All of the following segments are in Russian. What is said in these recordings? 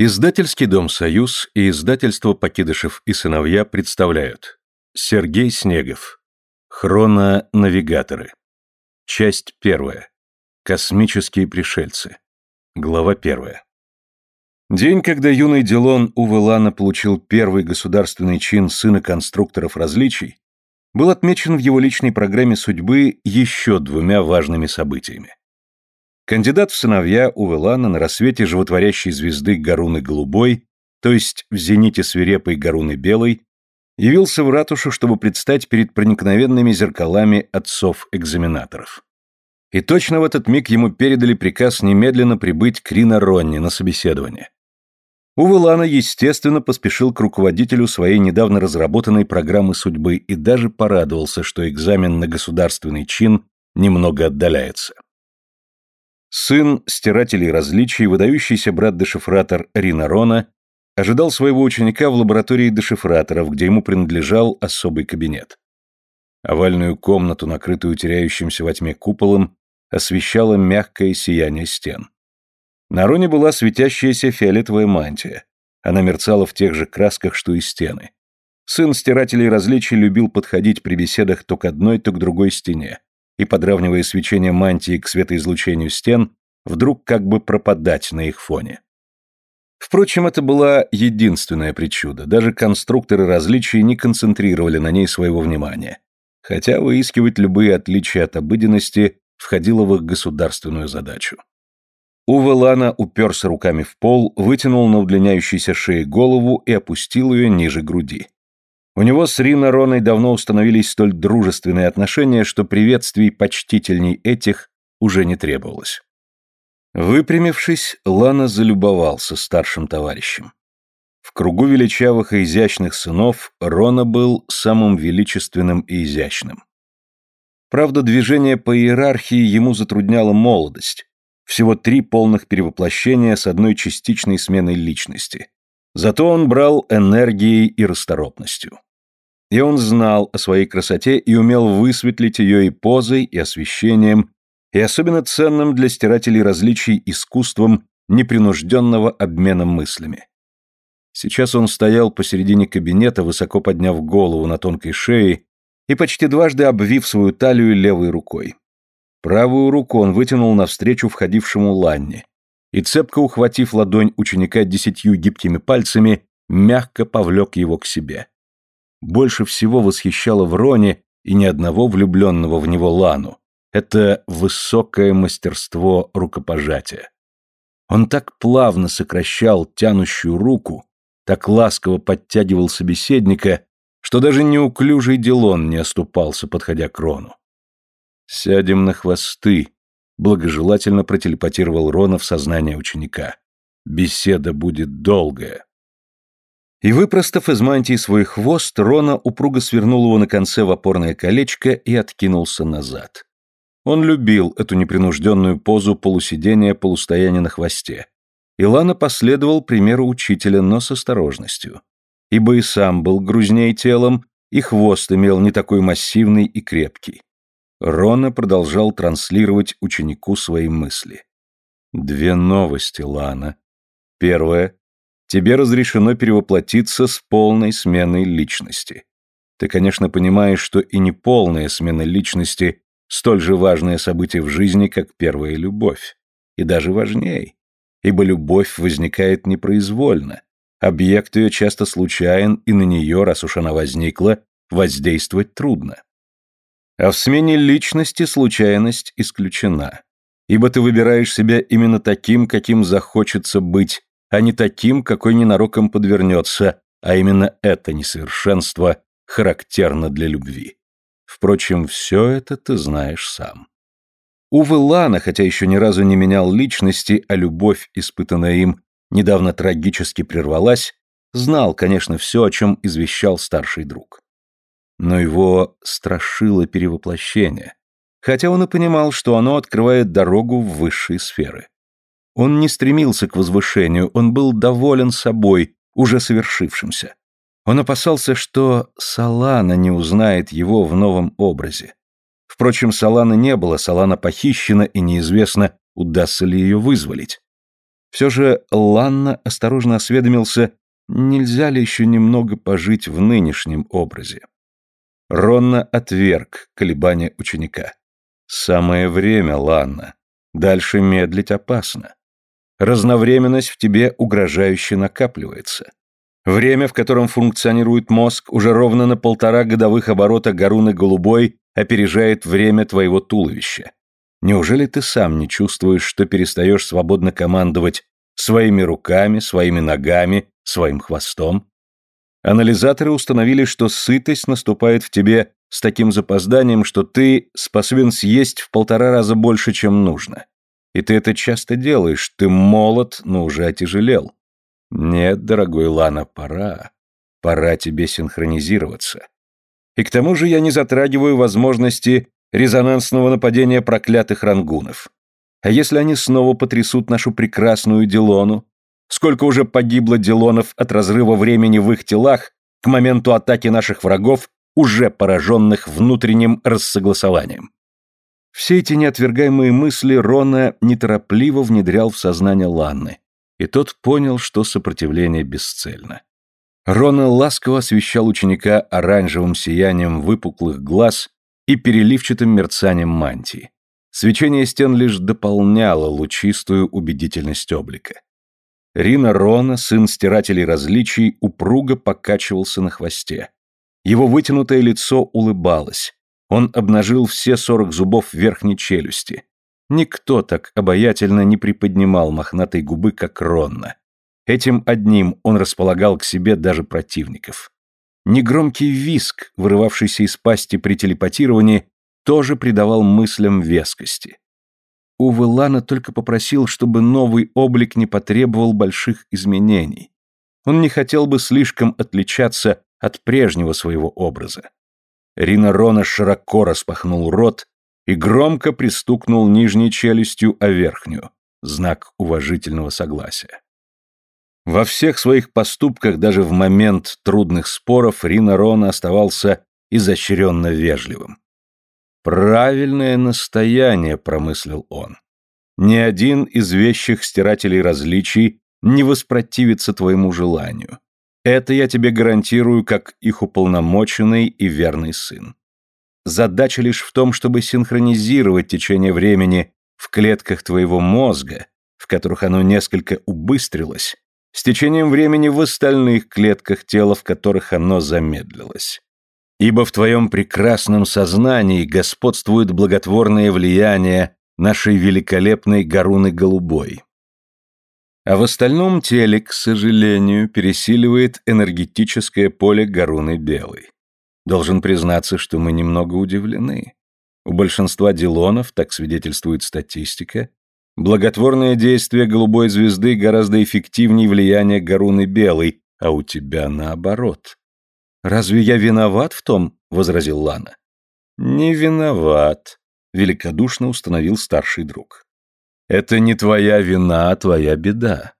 Издательский дом «Союз» и издательство «Покидышев и сыновья» представляют. Сергей Снегов. Хрононавигаторы Часть первая. Космические пришельцы Глава первая. День, когда юный Дилон Увелана получил первый государственный чин сына конструкторов различий, был отмечен в его личной программе судьбы еще двумя важными событиями. Кандидат в сыновья Увелана на рассвете животворящей звезды Гаруны Голубой, то есть в зените свирепой Гаруны Белой, явился в ратушу, чтобы предстать перед проникновенными зеркалами отцов-экзаменаторов. И точно в этот миг ему передали приказ немедленно прибыть к Рина Ронни на собеседование. Увелана, естественно, поспешил к руководителю своей недавно разработанной программы судьбы и даже порадовался, что экзамен на государственный чин немного отдаляется. Сын стирателей различий, выдающийся брат-дешифратор Рина Рона, ожидал своего ученика в лаборатории дешифраторов, где ему принадлежал особый кабинет. Овальную комнату, накрытую теряющимся во тьме куполом, освещало мягкое сияние стен. На Роне была светящаяся фиолетовая мантия. Она мерцала в тех же красках, что и стены. Сын стирателей различий любил подходить при беседах то к одной, то к другой стене, и, подравнивая свечение мантии к светоизлучению стен, вдруг как бы пропадать на их фоне. Впрочем, это была единственная причуда, даже конструкторы различий не концентрировали на ней своего внимания, хотя выискивать любые отличия от обыденности входило в их государственную задачу. Уве Лана уперся руками в пол, вытянул на удлиняющейся шее голову и опустил ее ниже груди. У него с Рина Роной давно установились столь дружественные отношения, что приветствий почтительней этих уже не требовалось. Выпрямившись, Лана залюбовался старшим товарищем. В кругу величавых и изящных сынов Рона был самым величественным и изящным. Правда, движение по иерархии ему затрудняла молодость, всего три полных перевоплощения с одной частичной сменой личности. Зато он брал энергией и расторопностью. И он знал о своей красоте и умел высветлить ее и позой, и освещением, и особенно ценным для стирателей различий искусством непринужденного обмена мыслями. Сейчас он стоял посередине кабинета, высоко подняв голову на тонкой шее и почти дважды обвив свою талию левой рукой. Правую руку он вытянул навстречу входившему Ланне и, цепко ухватив ладонь ученика десятью гибкими пальцами, мягко повлек его к себе. Больше всего восхищало в и ни одного влюбленного в него Лану. Это высокое мастерство рукопожатия. Он так плавно сокращал тянущую руку, так ласково подтягивал собеседника, что даже неуклюжий Дилон не оступался, подходя к Рону. «Сядем на хвосты», — благожелательно протелепатировал Рона в сознание ученика. «Беседа будет долгая». И выпростав из мантии свой хвост, Рона упруго свернул его на конце в опорное колечко и откинулся назад. Он любил эту непринужденную позу полусидения, полустояния на хвосте. Илана последовал примеру учителя, но с осторожностью. Ибо и сам был грузней телом, и хвост имел не такой массивный и крепкий. Рона продолжал транслировать ученику свои мысли. Две новости, Лана. Первое. Тебе разрешено перевоплотиться с полной сменой личности. Ты, конечно, понимаешь, что и неполная смена личности столь же важное событие в жизни, как первая любовь. И даже важнее. Ибо любовь возникает непроизвольно. Объект ее часто случайен, и на нее, раз уж она возникла, воздействовать трудно. А в смене личности случайность исключена. Ибо ты выбираешь себя именно таким, каким захочется быть, а не таким, какой ненароком подвернется, а именно это несовершенство характерно для любви. Впрочем, все это ты знаешь сам. Увы Лана, хотя еще ни разу не менял личности, а любовь, испытанная им, недавно трагически прервалась, знал, конечно, все, о чем извещал старший друг. Но его страшило перевоплощение, хотя он и понимал, что оно открывает дорогу в высшие сферы. Он не стремился к возвышению, он был доволен собой, уже совершившимся. Он опасался, что Салана не узнает его в новом образе. Впрочем, Салана не было, Салана похищена, и неизвестно, удастся ли ее вызволить. Все же Ланна осторожно осведомился, нельзя ли еще немного пожить в нынешнем образе. Ронна отверг колебания ученика. «Самое время, Ланна. Дальше медлить опасно. Разновременность в тебе угрожающе накапливается. Время, в котором функционирует мозг, уже ровно на полтора годовых оборота Гаруны Голубой опережает время твоего туловища. Неужели ты сам не чувствуешь, что перестаешь свободно командовать своими руками, своими ногами, своим хвостом? Анализаторы установили, что сытость наступает в тебе с таким запозданием, что ты способен съесть в полтора раза больше, чем нужно. И ты это часто делаешь, ты молод, но уже отяжелел. Нет, дорогой Лана, пора. Пора тебе синхронизироваться. И к тому же я не затрагиваю возможности резонансного нападения проклятых рангунов. А если они снова потрясут нашу прекрасную Дилону? Сколько уже погибло Дилонов от разрыва времени в их телах к моменту атаки наших врагов, уже пораженных внутренним рассогласованием? Все эти неотвергаемые мысли Рона неторопливо внедрял в сознание Ланны, и тот понял, что сопротивление бесцельно. Рона ласково освещал ученика оранжевым сиянием выпуклых глаз и переливчатым мерцанием мантии. Свечение стен лишь дополняло лучистую убедительность облика. Рина Рона, сын стирателей различий, упруго покачивался на хвосте. Его вытянутое лицо улыбалось. Он обнажил все сорок зубов верхней челюсти. Никто так обаятельно не приподнимал мохнатой губы, как Ронна. Этим одним он располагал к себе даже противников. Негромкий виск, вырывавшийся из пасти при телепатировании, тоже придавал мыслям вескости. Увы, Лана только попросил, чтобы новый облик не потребовал больших изменений. Он не хотел бы слишком отличаться от прежнего своего образа. Рина Рона широко распахнул рот и громко пристукнул нижней челюстью о верхнюю, знак уважительного согласия. Во всех своих поступках, даже в момент трудных споров, Рина Рона оставался изощренно вежливым. «Правильное настояние», — промыслил он. «Ни один из вещих стирателей различий не воспротивится твоему желанию. Это я тебе гарантирую как их уполномоченный и верный сын. Задача лишь в том, чтобы синхронизировать течение времени в клетках твоего мозга, в которых оно несколько убыстрилось, с течением времени в остальных клетках тела, в которых оно замедлилось. Ибо в твоем прекрасном сознании господствует благотворное влияние нашей великолепной Гаруны Голубой. А в остальном теле, к сожалению, пересиливает энергетическое поле Гаруны Белой. Должен признаться, что мы немного удивлены. У большинства дилонов, так свидетельствует статистика, Благотворное действие голубой звезды гораздо эффективнее влияния Гаруны Белой, а у тебя наоборот. Разве я виноват в том? возразил Лана. Не виноват, великодушно установил старший друг. Это не твоя вина, а твоя беда.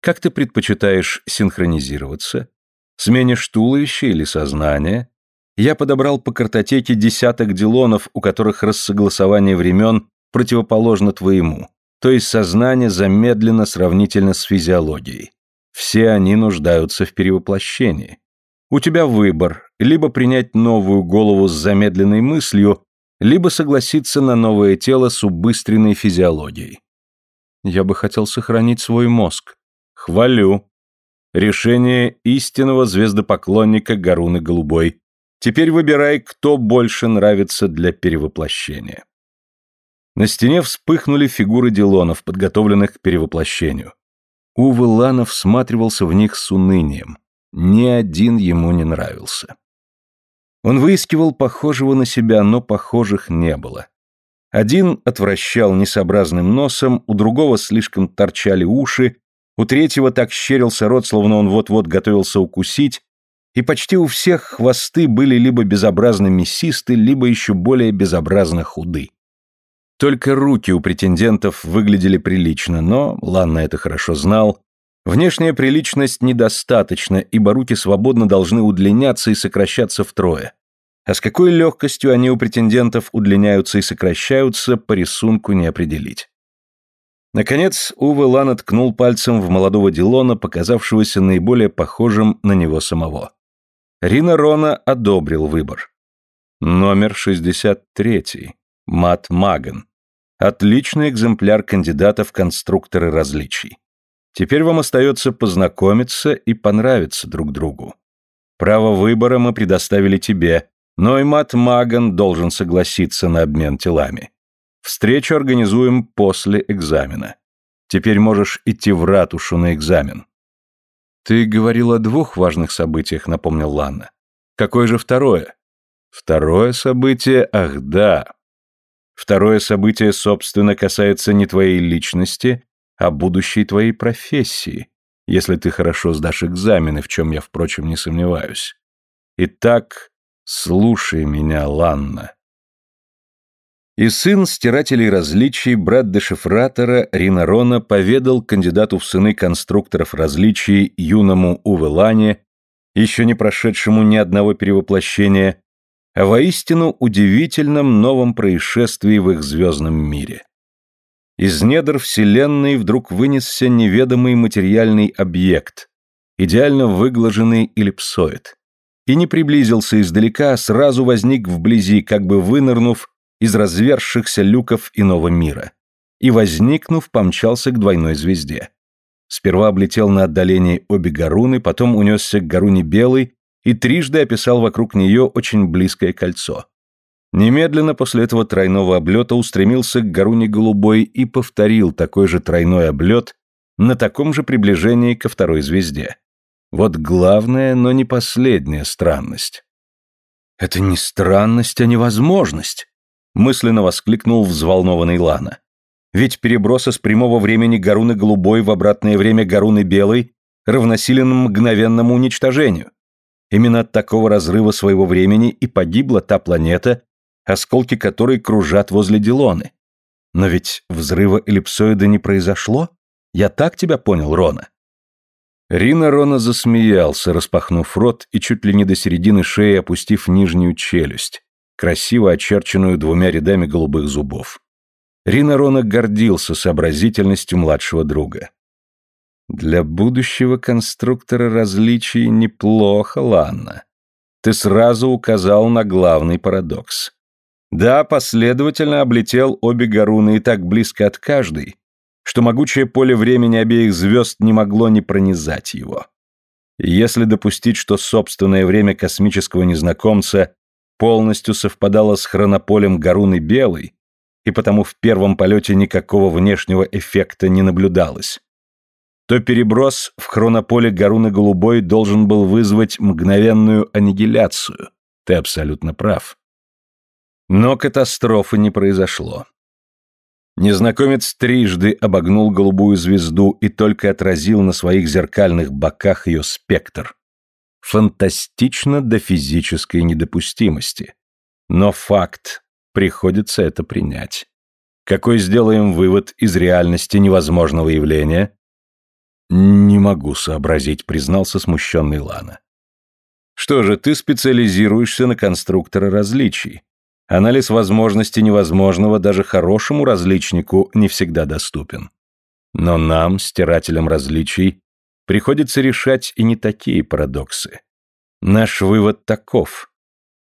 Как ты предпочитаешь синхронизироваться? Сменишь туловище или сознание? Я подобрал по картотеке десяток дилонов, у которых рассогласование времен противоположно твоему то есть сознание замедлено сравнительно с физиологией. Все они нуждаются в перевоплощении. У тебя выбор, либо принять новую голову с замедленной мыслью, либо согласиться на новое тело с убыстренной физиологией. Я бы хотел сохранить свой мозг. Хвалю. Решение истинного звездопоклонника Гаруны Голубой. Теперь выбирай, кто больше нравится для перевоплощения. На стене вспыхнули фигуры Дилонов, подготовленных к перевоплощению. Увы Ланов всматривался в них с унынием. Ни один ему не нравился. Он выискивал похожего на себя, но похожих не было. Один отвращал несообразным носом, у другого слишком торчали уши, у третьего так щерился рот, словно он вот-вот готовился укусить, и почти у всех хвосты были либо безобразно мясисты, либо еще более безобразно худы. Только руки у претендентов выглядели прилично, но, Ланна это хорошо знал, внешняя приличность недостаточна, ибо руки свободно должны удлиняться и сокращаться втрое. А с какой легкостью они у претендентов удлиняются и сокращаются, по рисунку не определить. Наконец, Уве Лана ткнул пальцем в молодого Дилона, показавшегося наиболее похожим на него самого. Рина Рона одобрил выбор. Номер 63. Мат Маган. Отличный экземпляр кандидата в конструкторы различий. Теперь вам остается познакомиться и понравиться друг другу. Право выбора мы предоставили тебе, но и Мат Маган должен согласиться на обмен телами. Встречу организуем после экзамена. Теперь можешь идти в ратушу на экзамен. Ты говорил о двух важных событиях, напомнил Ланна. Какое же второе? Второе событие, ах да. Второе событие, собственно, касается не твоей личности, а будущей твоей профессии, если ты хорошо сдашь экзамены, в чем я, впрочем, не сомневаюсь. Итак, слушай меня, Ланна. И сын стирателей различий, брат дешифратора Ринарона поведал кандидату в сыны конструкторов различий юному Увелане, еще не прошедшему ни одного перевоплощения, о воистину удивительном новом происшествии в их звездном мире. Из недр Вселенной вдруг вынесся неведомый материальный объект, идеально выглаженный эллипсоид, и не приблизился издалека, а сразу возник вблизи, как бы вынырнув из разверзшихся люков иного мира, и, возникнув, помчался к двойной звезде. Сперва облетел на отдалении обе Гаруны, потом унесся к Гаруне Белой и трижды описал вокруг нее очень близкое кольцо. Немедленно после этого тройного облета устремился к Гаруне Голубой и повторил такой же тройной облет на таком же приближении ко второй звезде. Вот главная, но не последняя странность. Это не странность, а невозможность мысленно воскликнул взволнованный Лана. Ведь переброса с прямого времени Гаруны Голубой в обратное время Гаруны Белой равносилен мгновенному уничтожению. Именно от такого разрыва своего времени и погибла та планета, осколки которой кружат возле Дилоны. Но ведь взрыва эллипсоида не произошло? Я так тебя понял, Рона. Рина Рона засмеялся, распахнув рот и чуть ли не до середины шеи опустив нижнюю челюсть, красиво очерченную двумя рядами голубых зубов. Рина Рона гордился сообразительностью младшего друга. «Для будущего конструктора различий неплохо, Ланна. Ты сразу указал на главный парадокс. Да, последовательно облетел обе Гаруны и так близко от каждой, что могучее поле времени обеих звезд не могло не пронизать его. Если допустить, что собственное время космического незнакомца полностью совпадала с хронополем Гаруны Белой, и потому в первом полете никакого внешнего эффекта не наблюдалось, то переброс в хронополе Гаруны Голубой должен был вызвать мгновенную аннигиляцию. Ты абсолютно прав. Но катастрофы не произошло. Незнакомец трижды обогнул голубую звезду и только отразил на своих зеркальных боках ее спектр фантастично до физической недопустимости. Но факт, приходится это принять. Какой сделаем вывод из реальности невозможного явления? Не могу сообразить, признался смущенный Лана. Что же, ты специализируешься на конструктора различий. Анализ возможности невозможного даже хорошему различнику не всегда доступен. Но нам, стирателям различий, приходится решать и не такие парадоксы. Наш вывод таков.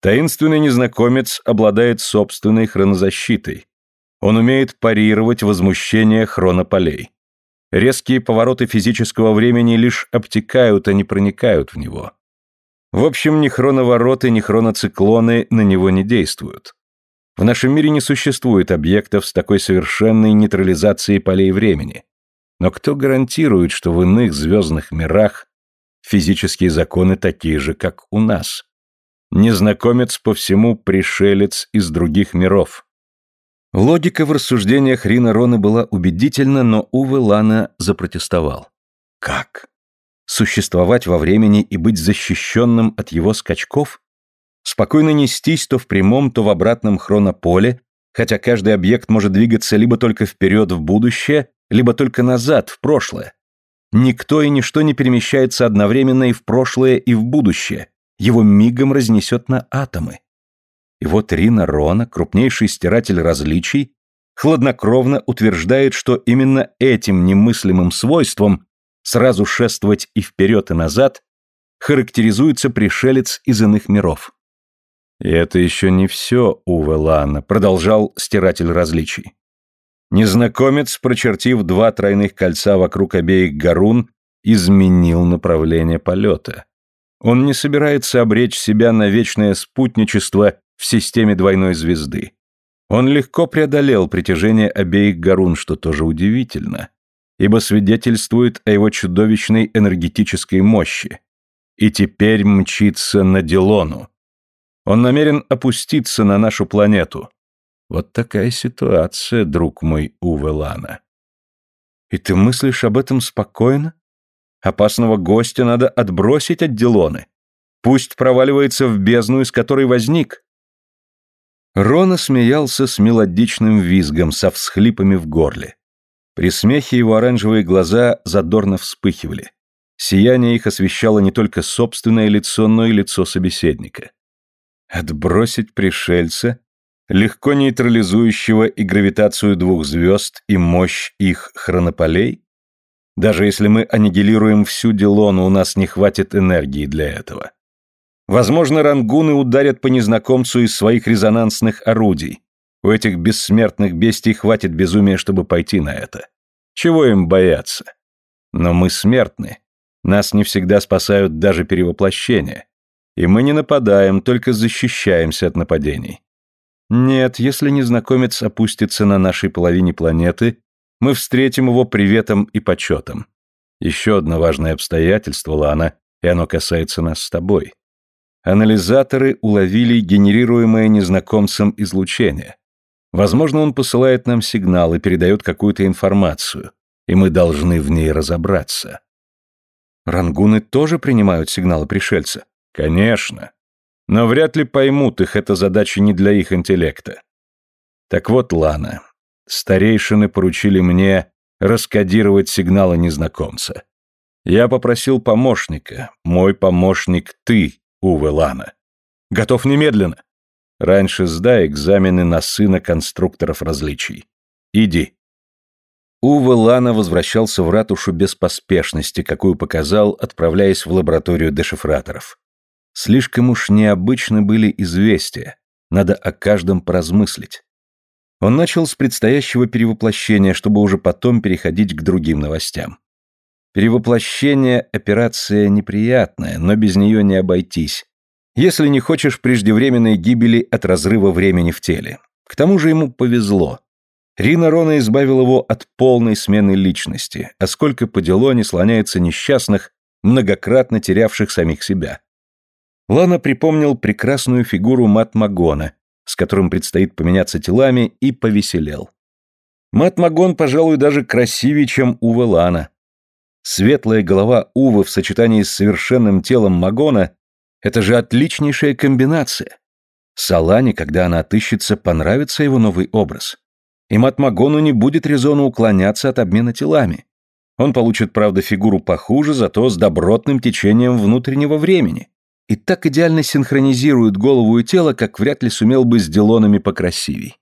Таинственный незнакомец обладает собственной хронозащитой. Он умеет парировать возмущение хронополей. Резкие повороты физического времени лишь обтекают, а не проникают в него. В общем, ни хроновороты, ни хроноциклоны на него не действуют. В нашем мире не существует объектов с такой совершенной нейтрализацией полей времени. Но кто гарантирует, что в иных звездных мирах физические законы такие же, как у нас? Незнакомец по всему пришелец из других миров. Логика в рассуждениях Рина Рона была убедительна, но Уве Лана запротестовал. Как? Существовать во времени и быть защищенным от его скачков? Спокойно нестись то в прямом, то в обратном хронополе, хотя каждый объект может двигаться либо только вперед в будущее, либо только назад, в прошлое. Никто и ничто не перемещается одновременно и в прошлое, и в будущее. Его мигом разнесет на атомы. И вот Рина Рона, крупнейший стиратель различий, хладнокровно утверждает, что именно этим немыслимым свойством сразу шествовать и вперед, и назад характеризуется пришелец из иных миров. И это еще не все, Уве Лана, продолжал стиратель различий. Незнакомец, прочертив два тройных кольца вокруг обеих горун, изменил направление полета. Он не собирается обречь себя на вечное спутничество в системе двойной звезды. Он легко преодолел притяжение обеих горун, что тоже удивительно, ибо свидетельствует о его чудовищной энергетической мощи. И теперь мчится на Дилону. Он намерен опуститься на нашу планету. Вот такая ситуация, друг мой Увелана. И ты мыслишь об этом спокойно? Опасного гостя надо отбросить от Дилоны. Пусть проваливается в бездну, из которой возник. Рона смеялся с мелодичным визгом, со всхлипами в горле. При смехе его оранжевые глаза задорно вспыхивали. Сияние их освещало не только собственное лицо, но и лицо собеседника. Отбросить пришельца, легко нейтрализующего и гравитацию двух звезд, и мощь их хронополей? Даже если мы аннигилируем всю Дилону, у нас не хватит энергии для этого. Возможно, рангуны ударят по незнакомцу из своих резонансных орудий. У этих бессмертных бестий хватит безумия, чтобы пойти на это. Чего им бояться? Но мы смертны. Нас не всегда спасают даже перевоплощения. И мы не нападаем, только защищаемся от нападений. Нет, если незнакомец опустится на нашей половине планеты, мы встретим его приветом и почетом. Еще одно важное обстоятельство, Лана, и оно касается нас с тобой. Анализаторы уловили генерируемое незнакомцем излучение. Возможно, он посылает нам сигнал и передает какую-то информацию, и мы должны в ней разобраться. Рангуны тоже принимают сигналы пришельца. Конечно. Но вряд ли поймут их, эта задача не для их интеллекта. Так вот, Лана, старейшины поручили мне раскодировать сигналы незнакомца. Я попросил помощника. Мой помощник ты, Уве Лана. Готов немедленно. Раньше сдай экзамены на сына конструкторов различий. Иди. Уве Лана возвращался в ратушу без поспешности, какую показал, отправляясь в лабораторию дешифраторов. Слишком уж необычны были известия, надо о каждом поразмыслить. Он начал с предстоящего перевоплощения, чтобы уже потом переходить к другим новостям. Перевоплощение – операция неприятная, но без нее не обойтись, если не хочешь преждевременной гибели от разрыва времени в теле. К тому же ему повезло. Рина Рона избавил его от полной смены личности, а сколько по делу не слоняется несчастных, многократно терявших самих себя. Лана припомнил прекрасную фигуру Матмагона, с которым предстоит поменяться телами, и повеселел. Матмагон, пожалуй, даже красивее, чем Ува Лана. Светлая голова Увы в сочетании с совершенным телом Магона – это же отличнейшая комбинация. Салане, когда она отыщется, понравится его новый образ. И Матмагону не будет резона уклоняться от обмена телами. Он получит, правда, фигуру похуже, зато с добротным течением внутреннего времени и так идеально синхронизирует голову и тело, как вряд ли сумел бы с Делонами покрасивей.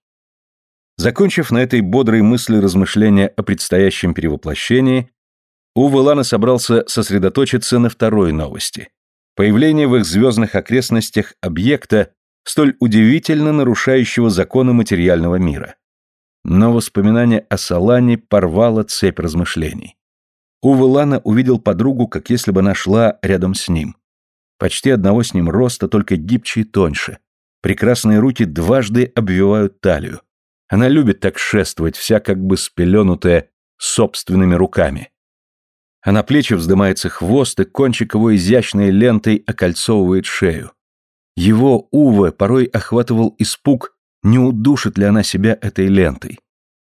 Закончив на этой бодрой мысли размышления о предстоящем перевоплощении, Увелана собрался сосредоточиться на второй новости. Появление в их звездных окрестностях объекта, столь удивительно нарушающего законы материального мира. Но воспоминание о Салане порвало цепь размышлений. Увелана увидел подругу, как если бы она шла рядом с ним. Почти одного с ним роста, только гибче и тоньше. Прекрасные руки дважды обвивают талию. Она любит так шествовать, вся как бы спеленутая собственными руками. А на плечи вздымается хвост, и кончик его изящной лентой окольцовывает шею. Его Уве порой охватывал испуг, не удушит ли она себя этой лентой.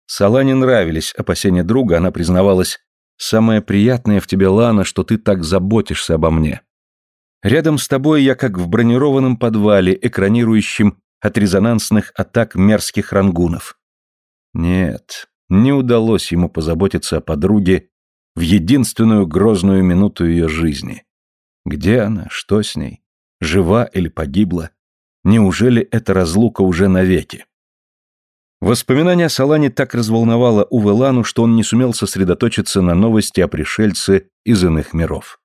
Салане нравились опасения друга, она признавалась, «Самое приятное в тебе, Лана, что ты так заботишься обо мне. Рядом с тобой я как в бронированном подвале, экранирующем от резонансных атак мерзких рангунов. Нет, не удалось ему позаботиться о подруге в единственную грозную минуту ее жизни. Где она? Что с ней? Жива или погибла? Неужели эта разлука уже навеки? Воспоминание о Салане так разволновало Увелану, что он не сумел сосредоточиться на новости о пришельце из иных миров.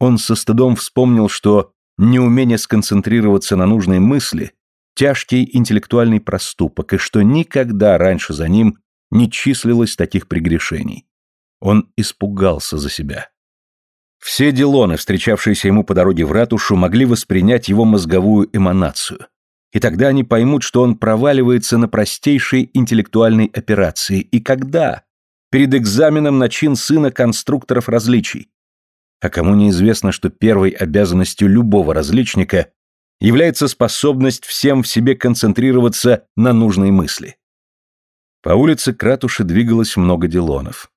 Он со стыдом вспомнил, что неумение сконцентрироваться на нужной мысли – тяжкий интеллектуальный проступок, и что никогда раньше за ним не числилось таких прегрешений. Он испугался за себя. Все делоны, встречавшиеся ему по дороге в ратушу, могли воспринять его мозговую эманацию. И тогда они поймут, что он проваливается на простейшей интеллектуальной операции. И когда? Перед экзаменом на чин сына конструкторов различий. А кому неизвестно, что первой обязанностью любого различника является способность всем в себе концентрироваться на нужной мысли. По улице к ратуше двигалось много делонов.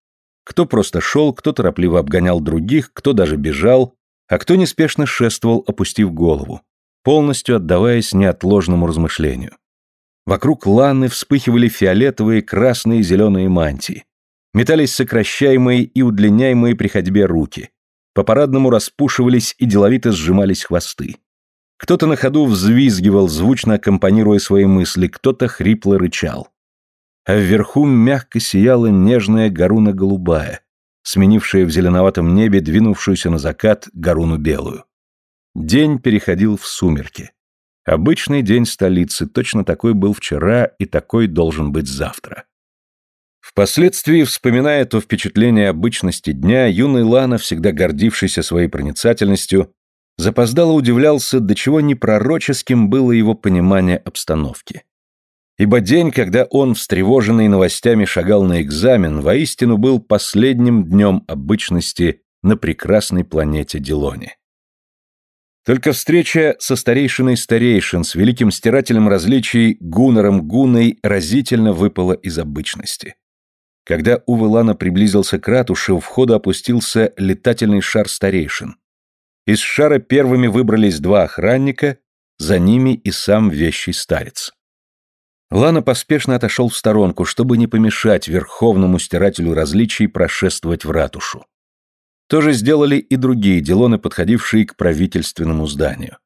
Кто просто шел, кто торопливо обгонял других, кто даже бежал, а кто неспешно шествовал, опустив голову полностью отдаваясь неотложному размышлению. Вокруг Ланны вспыхивали фиолетовые, красные и зеленые мантии. Метались сокращаемые и удлиняемые при ходьбе руки. По-парадному распушивались и деловито сжимались хвосты. Кто-то на ходу взвизгивал, звучно аккомпанируя свои мысли, кто-то хрипло рычал. А вверху мягко сияла нежная горуна голубая, сменившая в зеленоватом небе двинувшуюся на закат горуну белую. День переходил в сумерки. Обычный день столицы, точно такой был вчера и такой должен быть завтра. Впоследствии, вспоминая то впечатление обычности дня, юный Лана, всегда гордившийся своей проницательностью, запоздало удивлялся, до чего непророческим было его понимание обстановки. Ибо день, когда он, встревоженный новостями, шагал на экзамен, воистину был последним днем обычности на прекрасной планете Дилоне. Только встреча со старейшиной старейшин, с великим стирателем различий Гуннером Гуной разительно выпала из обычности. Когда Увелана приблизился к ратуше, у входа опустился летательный шар старейшин. Из шара первыми выбрались два охранника, за ними и сам вещий старец. Лана поспешно отошел в сторонку, чтобы не помешать верховному стирателю различий прошествовать в ратушу. То же сделали и другие делоны, подходившие к правительственному зданию.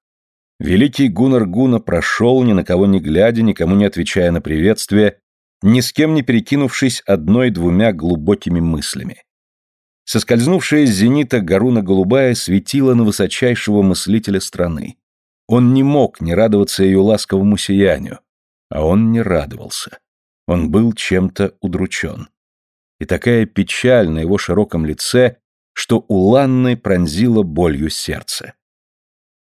Великий Гуннар Гуна прошел, ни на кого не глядя, никому не отвечая на приветствие, ни с кем не перекинувшись одной-двумя глубокими мыслями. Соскользнувшая с зенита Гаруна Голубая светила на высочайшего мыслителя страны. Он не мог не радоваться ее ласковому сиянию, а он не радовался. Он был чем-то удручен. И такая печаль на его широком лице что у Ланны пронзило болью сердце.